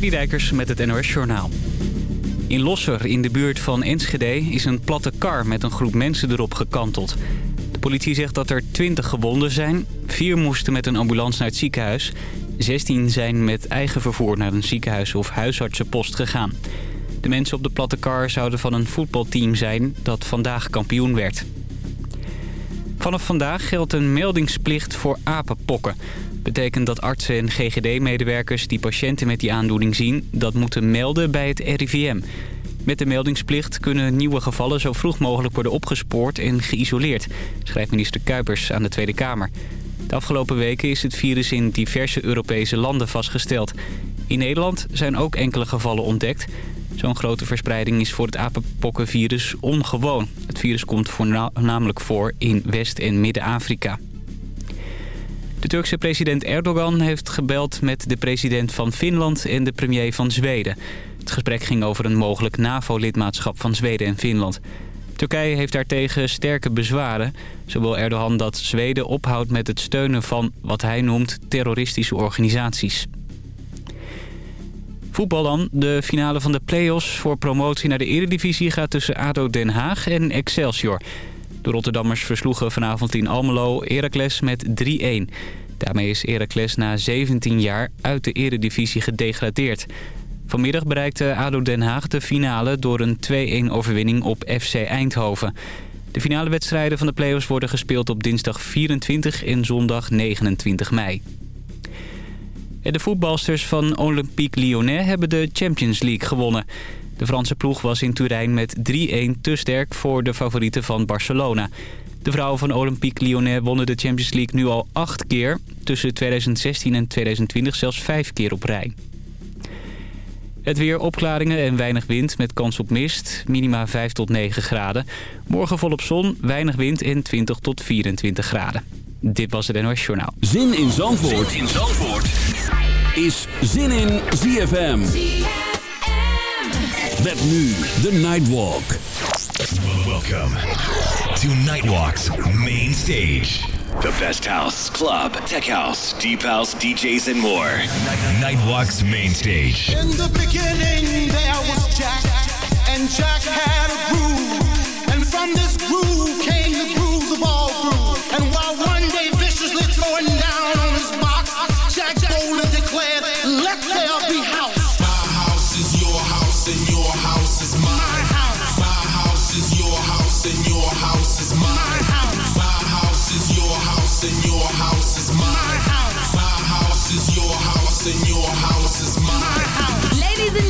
Dijkers met het NOS Journaal. In Losser, in de buurt van Enschede, is een platte kar met een groep mensen erop gekanteld. De politie zegt dat er 20 gewonden zijn. Vier moesten met een ambulance naar het ziekenhuis. 16 zijn met eigen vervoer naar een ziekenhuis of huisartsenpost gegaan. De mensen op de platte kar zouden van een voetbalteam zijn dat vandaag kampioen werd. Vanaf vandaag geldt een meldingsplicht voor apenpokken. Betekent dat artsen en GGD-medewerkers die patiënten met die aandoening zien... dat moeten melden bij het RIVM. Met de meldingsplicht kunnen nieuwe gevallen zo vroeg mogelijk worden opgespoord en geïsoleerd... schrijft minister Kuipers aan de Tweede Kamer. De afgelopen weken is het virus in diverse Europese landen vastgesteld. In Nederland zijn ook enkele gevallen ontdekt... Zo'n grote verspreiding is voor het apenpokkenvirus ongewoon. Het virus komt voornamelijk voor in West- en Midden-Afrika. De Turkse president Erdogan heeft gebeld met de president van Finland en de premier van Zweden. Het gesprek ging over een mogelijk NAVO-lidmaatschap van Zweden en Finland. Turkije heeft daartegen sterke bezwaren. Zo wil Erdogan dat Zweden ophoudt met het steunen van wat hij noemt terroristische organisaties. Voetbal dan. De finale van de play-offs voor promotie naar de eredivisie gaat tussen ADO Den Haag en Excelsior. De Rotterdammers versloegen vanavond in Almelo Heracles met 3-1. Daarmee is Heracles na 17 jaar uit de eredivisie gedegradeerd. Vanmiddag bereikte ADO Den Haag de finale door een 2-1 overwinning op FC Eindhoven. De finale wedstrijden van de play-offs worden gespeeld op dinsdag 24 en zondag 29 mei. De voetbalsters van Olympique Lyonnais hebben de Champions League gewonnen. De Franse ploeg was in Turijn met 3-1 te sterk voor de favorieten van Barcelona. De vrouwen van Olympique Lyonnais wonnen de Champions League nu al acht keer. Tussen 2016 en 2020 zelfs vijf keer op rij. Het weer opklaringen en weinig wind met kans op mist. Minima 5 tot 9 graden. Morgen volop zon, weinig wind en 20 tot 24 graden. Dit was het NOS Journaal. Zin in Zandvoort, zin in Zandvoort. is Zin in ZFM. Met nu de Nightwalk. Welcome to Nightwalk's main stage. The best house, club, tech house, deep house, DJs, and more. Nightwalk's main stage. In the beginning, there was Jack, and Jack had a groove. And from this groove came the groove of all grooves. And while one day viciously throwing down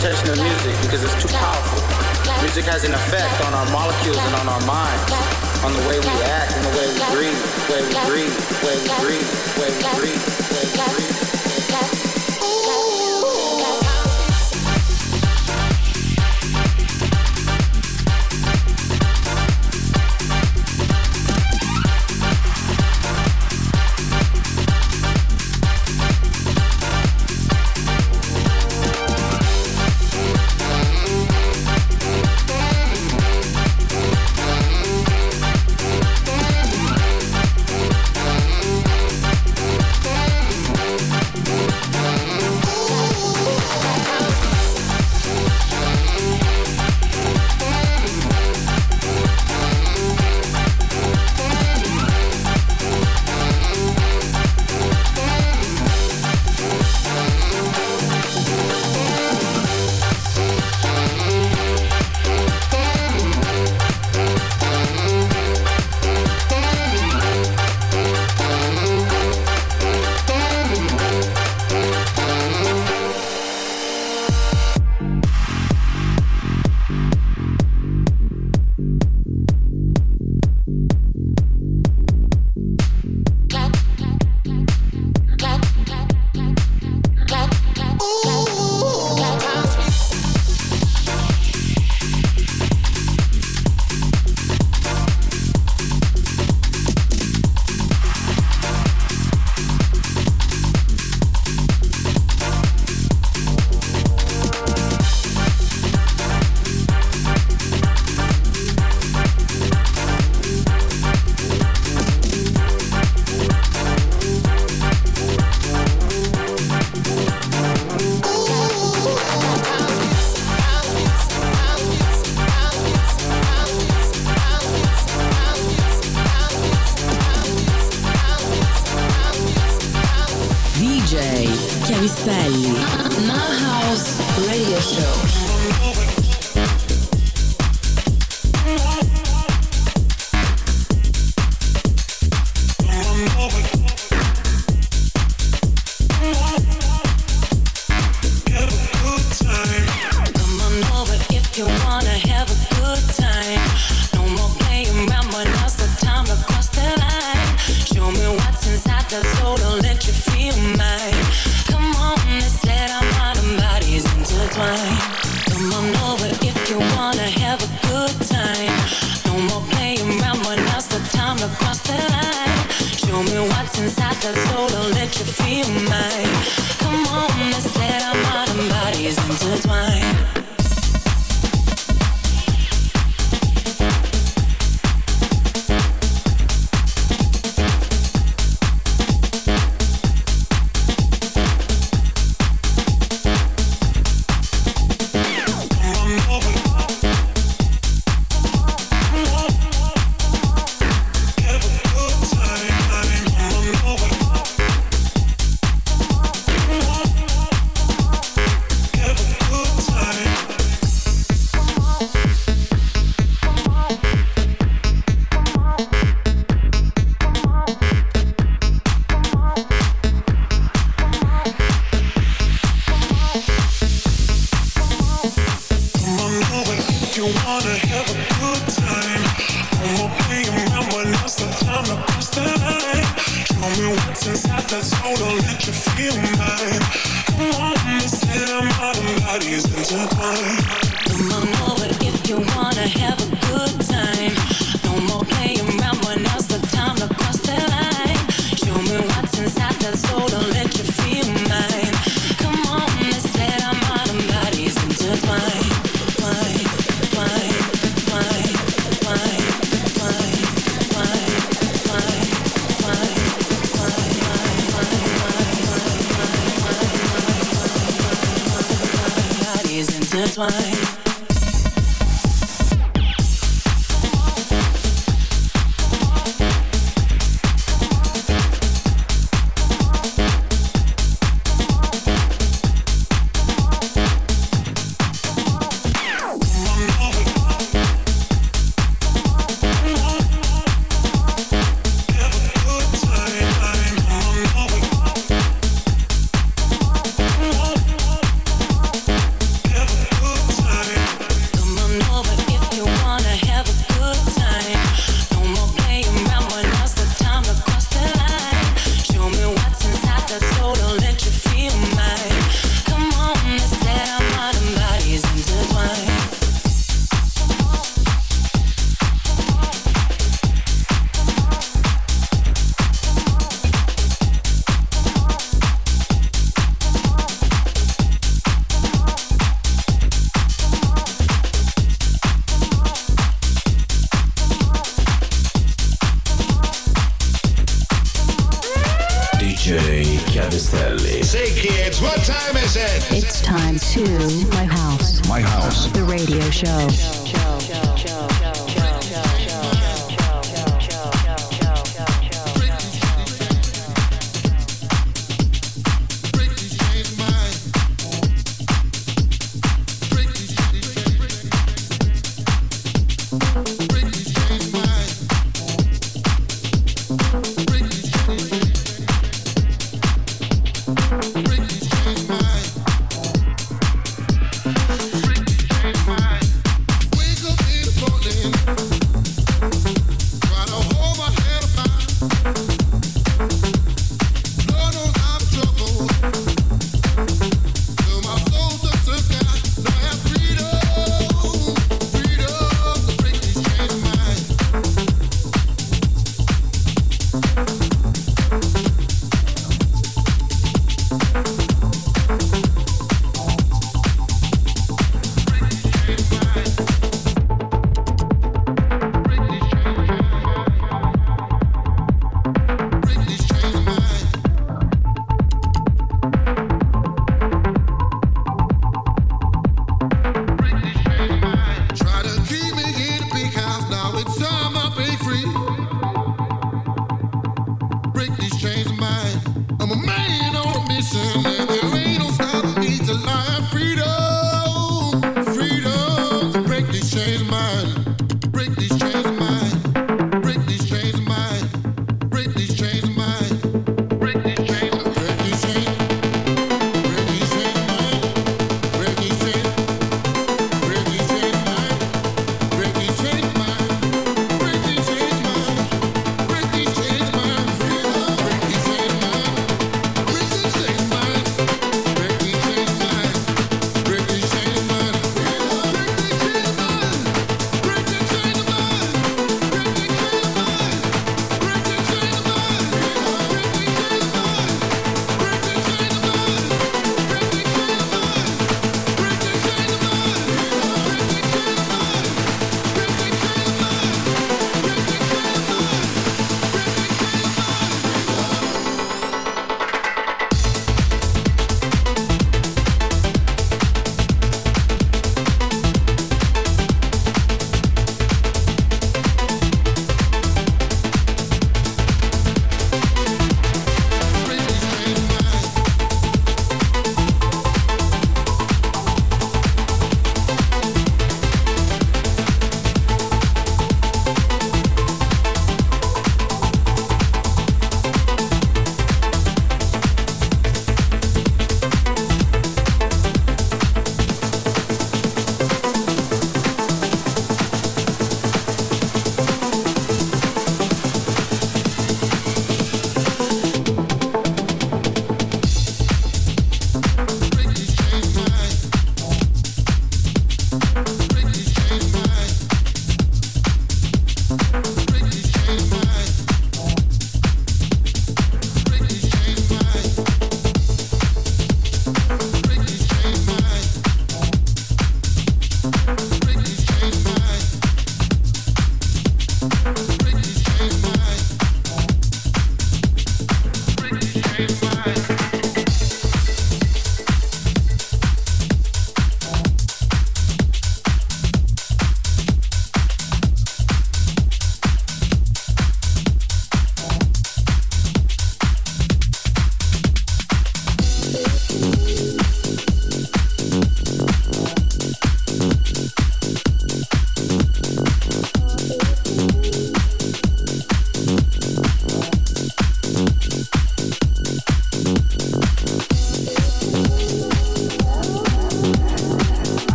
Misrepresentation of music because it's too powerful. Music has an effect on our molecules and on our minds, on the way we act and the way we breathe, the way we breathe, the way we breathe, the way we breathe, the way we breathe.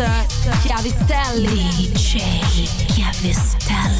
Mr. Chiavistelli. DJ Chiavistelli.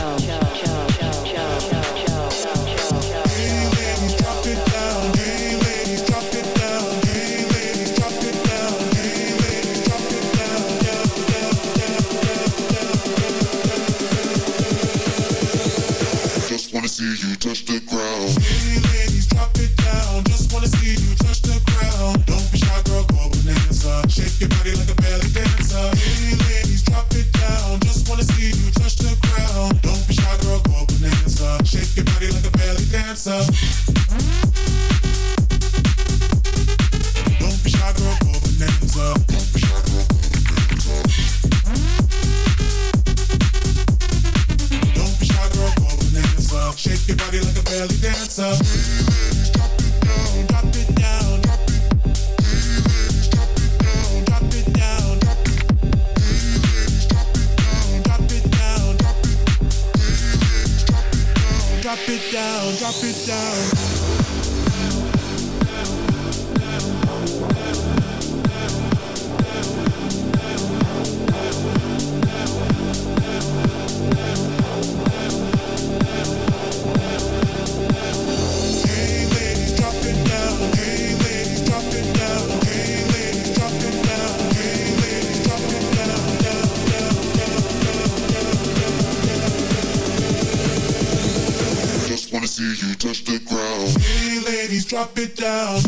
drop it down.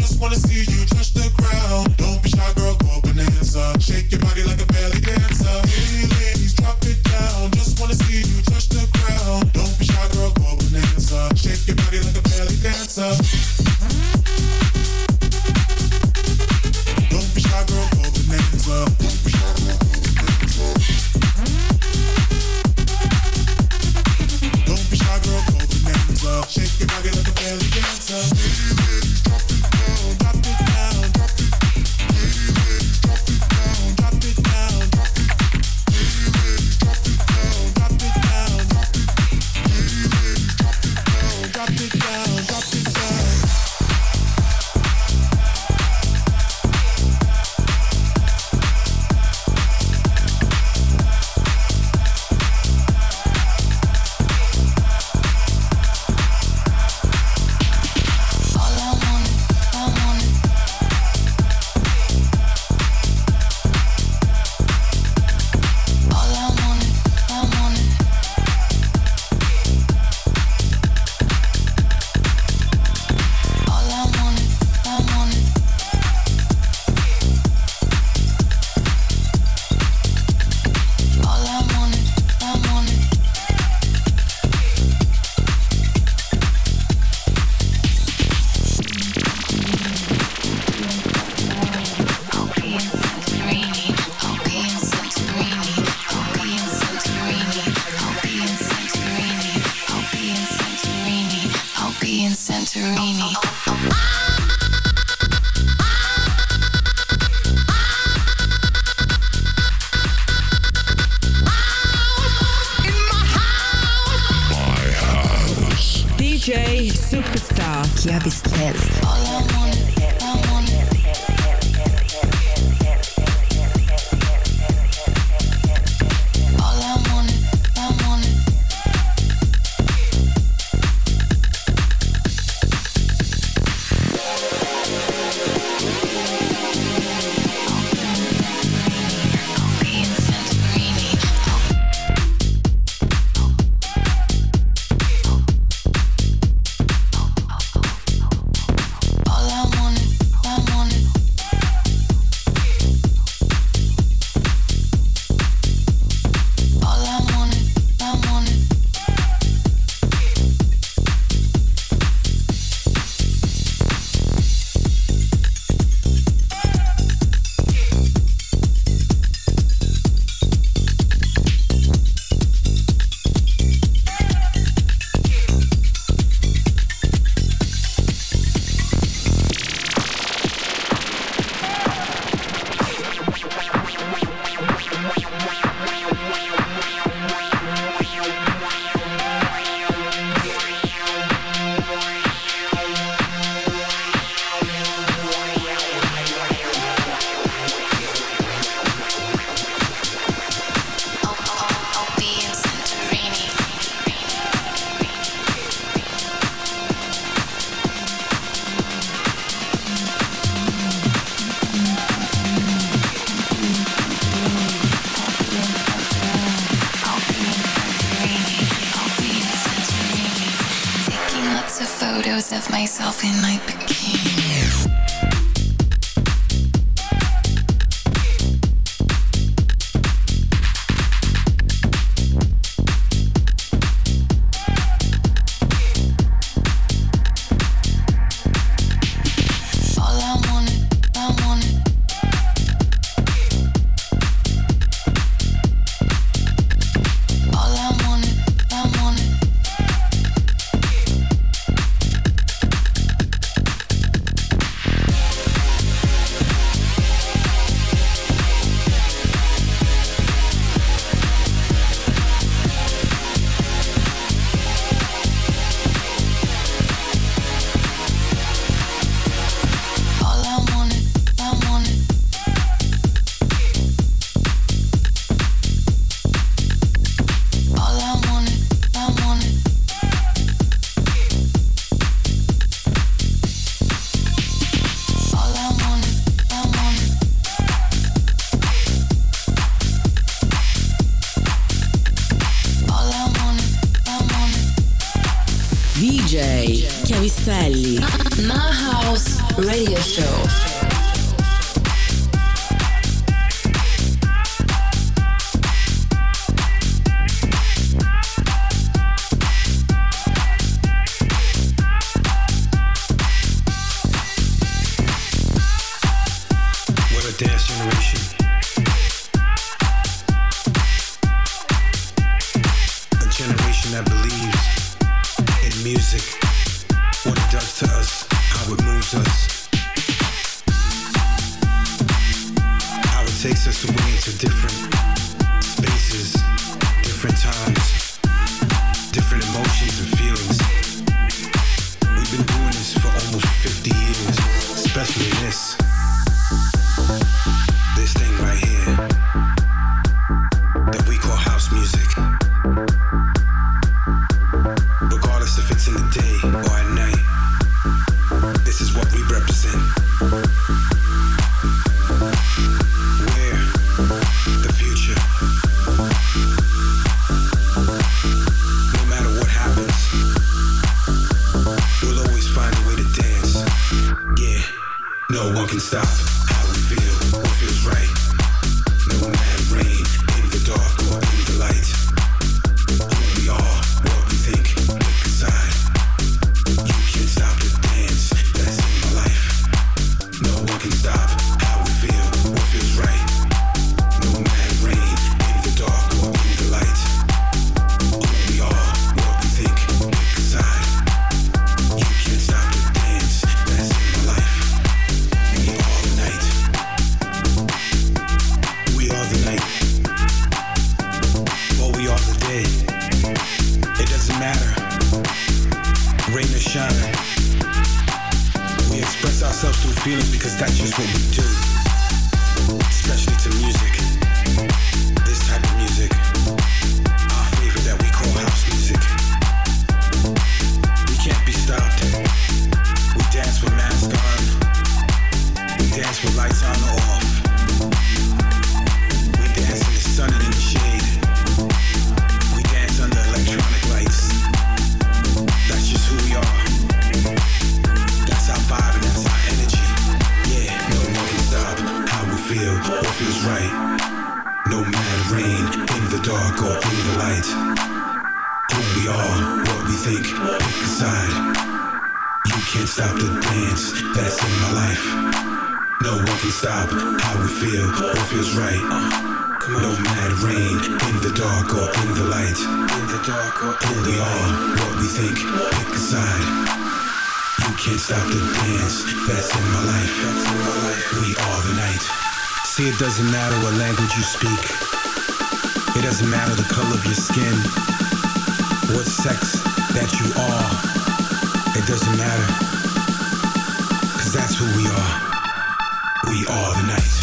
That's who we are. We are the night.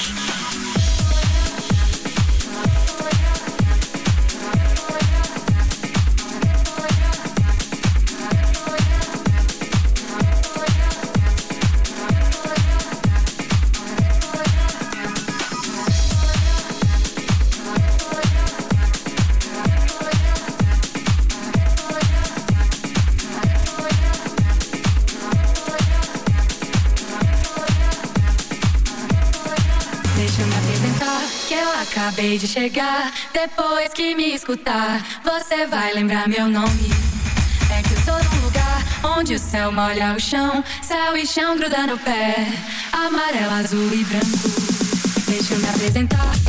acabei de chegar. Depois que me escutar, você vai lembrar meu nome. É que eu sou de um lugar onde o céu molha o chão, céu e chão grudando no pé, amarelo, azul e branco. Deixa eu me apresentar.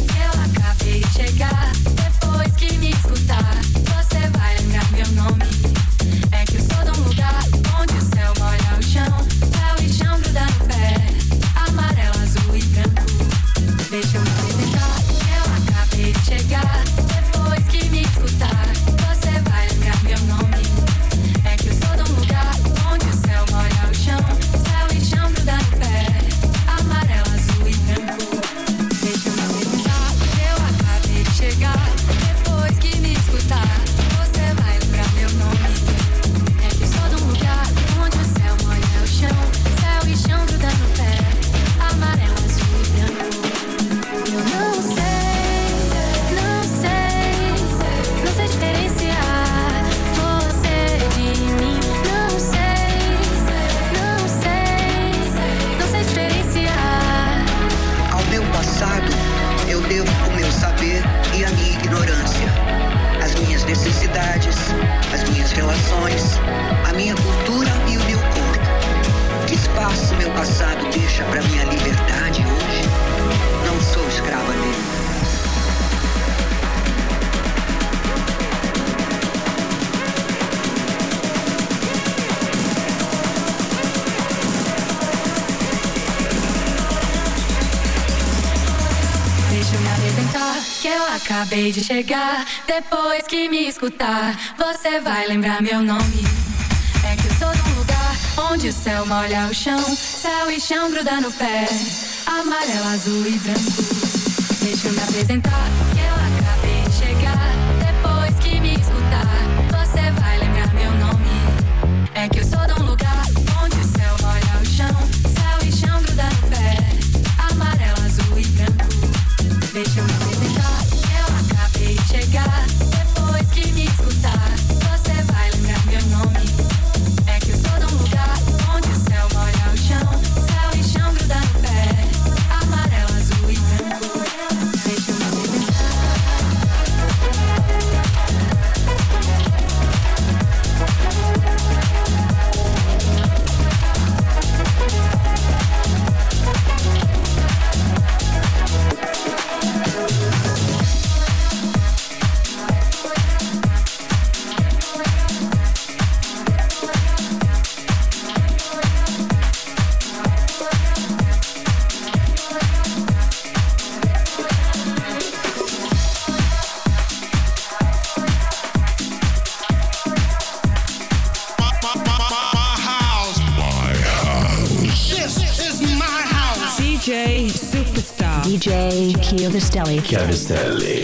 Acabei de chegar, depois que me escutar, você vai lembrar meu nome. É que eu sou de um lugar onde o céu molha o chão, céu e chão gruda no pé, amarelo, azul e branco. Deixa eu me apresentar. Chiodostelli. Chiodostelli.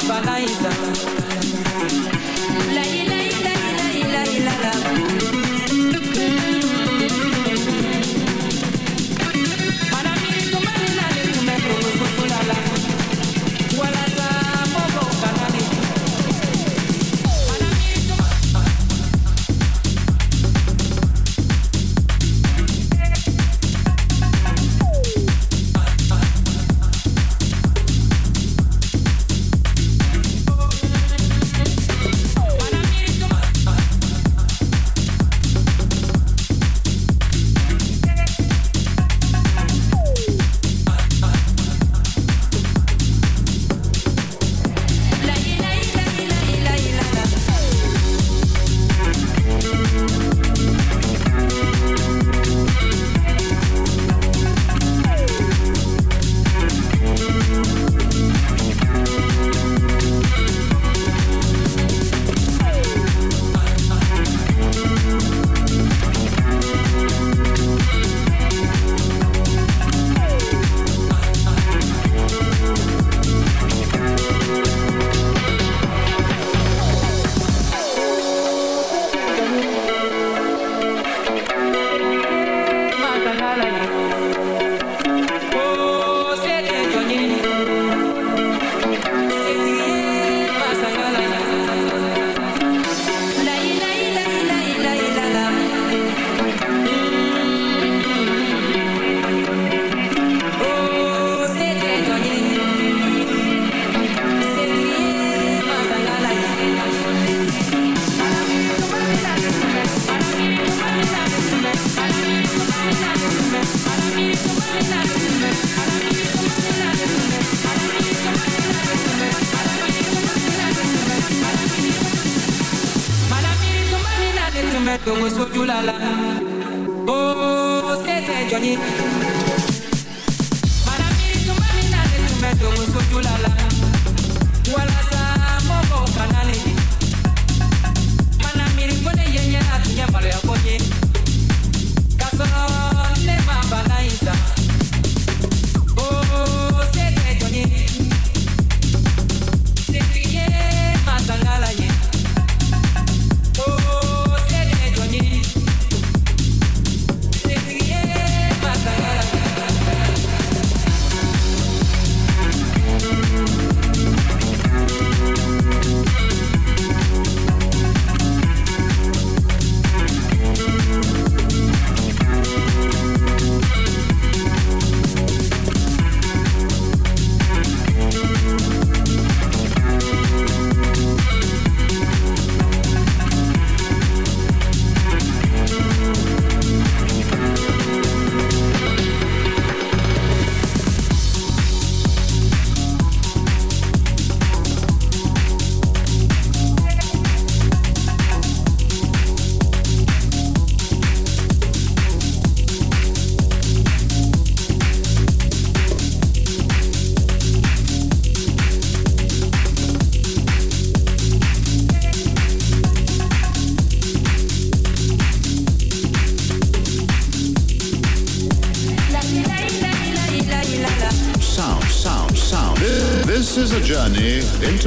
paraíso Tongo Oh, sete Johnny. Mana miri tumami na le ons Tongo